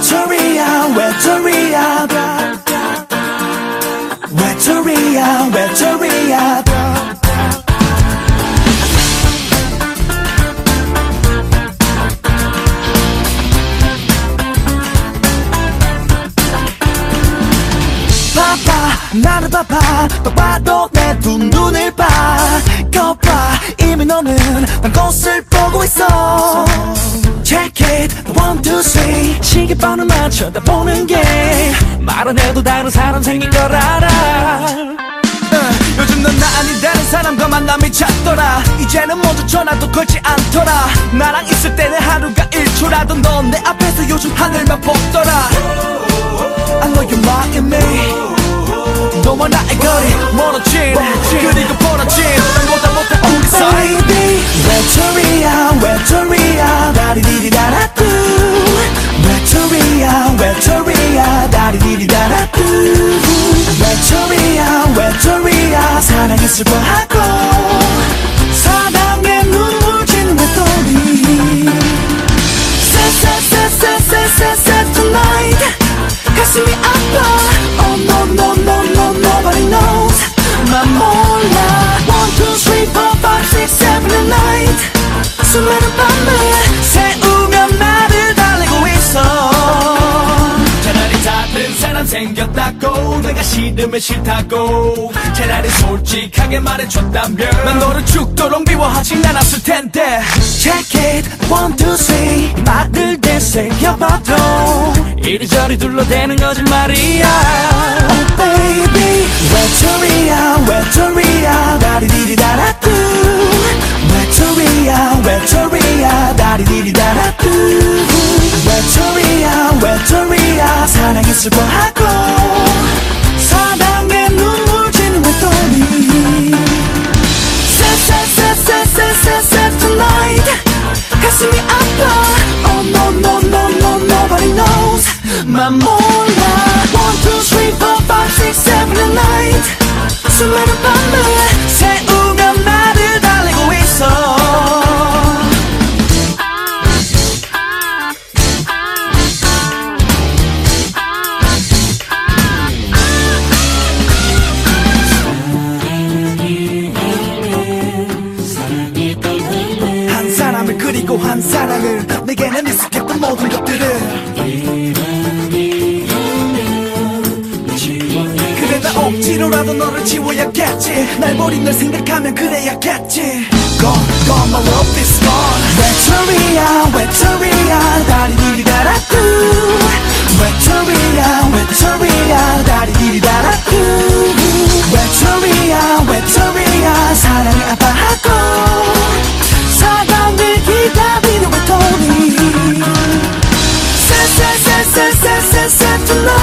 외톨이야 외톨이야 외톨이야 외톨이야 바빠 나는 바빠 바빠도 내 두 눈을 봐. 거봐 이미 너는 난 꽃을 보고 있어 Check it. One two three. 시계번호 맞춰 다 보는 게말안 해도 다른 사람 생긴 걸 알아. 어, 요즘 넌 나 아닌 다른 사람과 만남이 잦더라. 이제는 먼저 전화도 걸지 않더라. 나랑 있을 때는 하루가 1초라도 넌 내 앞에서 요즘 하늘만 보더라. I know you're mocking me. 너와 나의 거리 멀어진 그리 사랑에 슬퍼하고 사랑에 눈물 짓는 외톨이 세세세세세세세 tonight 가슴이 아파 Oh no no no no nobody knows 난 몰라 One two three four five six seven and eight 수많은 밤을 생겼다고 내가 싫으면 싫다고 차라리 솔직하게 말해줬다면 난 너를 죽도록 미워하진 않았을 텐데 Check it one two three. 말을 되새겨봐도 이리저리 둘러대는 거짓말이야. Oh baby 외톨이야 외톨이야? 다리디리다라뚜 외톨이야 외톨이야? 다리디리다라뚜 외톨이야 외톨이야? 사랑에 슬퍼하 만 몰라. One two three four five six seven and eight 수많은 밤을 새우며 나를 달래고 있어. 한 사람을 그리고 한 사랑을 내게는 익숙했던 모든 것들을 억지로라도 너를 지워야겠지. 날 버린 널 생각하면 그래야겠지. Gone, gone, my love is gone. 외톨이야 외톨이야 다리 길이 달았고. 외톨이야 외톨이야 다리 길이 달았고. 외톨이야 외톨이야 사랑이 아파하고. 사랑을 기다리는 외톨이? Sad, sad, sad, sad, sad, sad, sad to love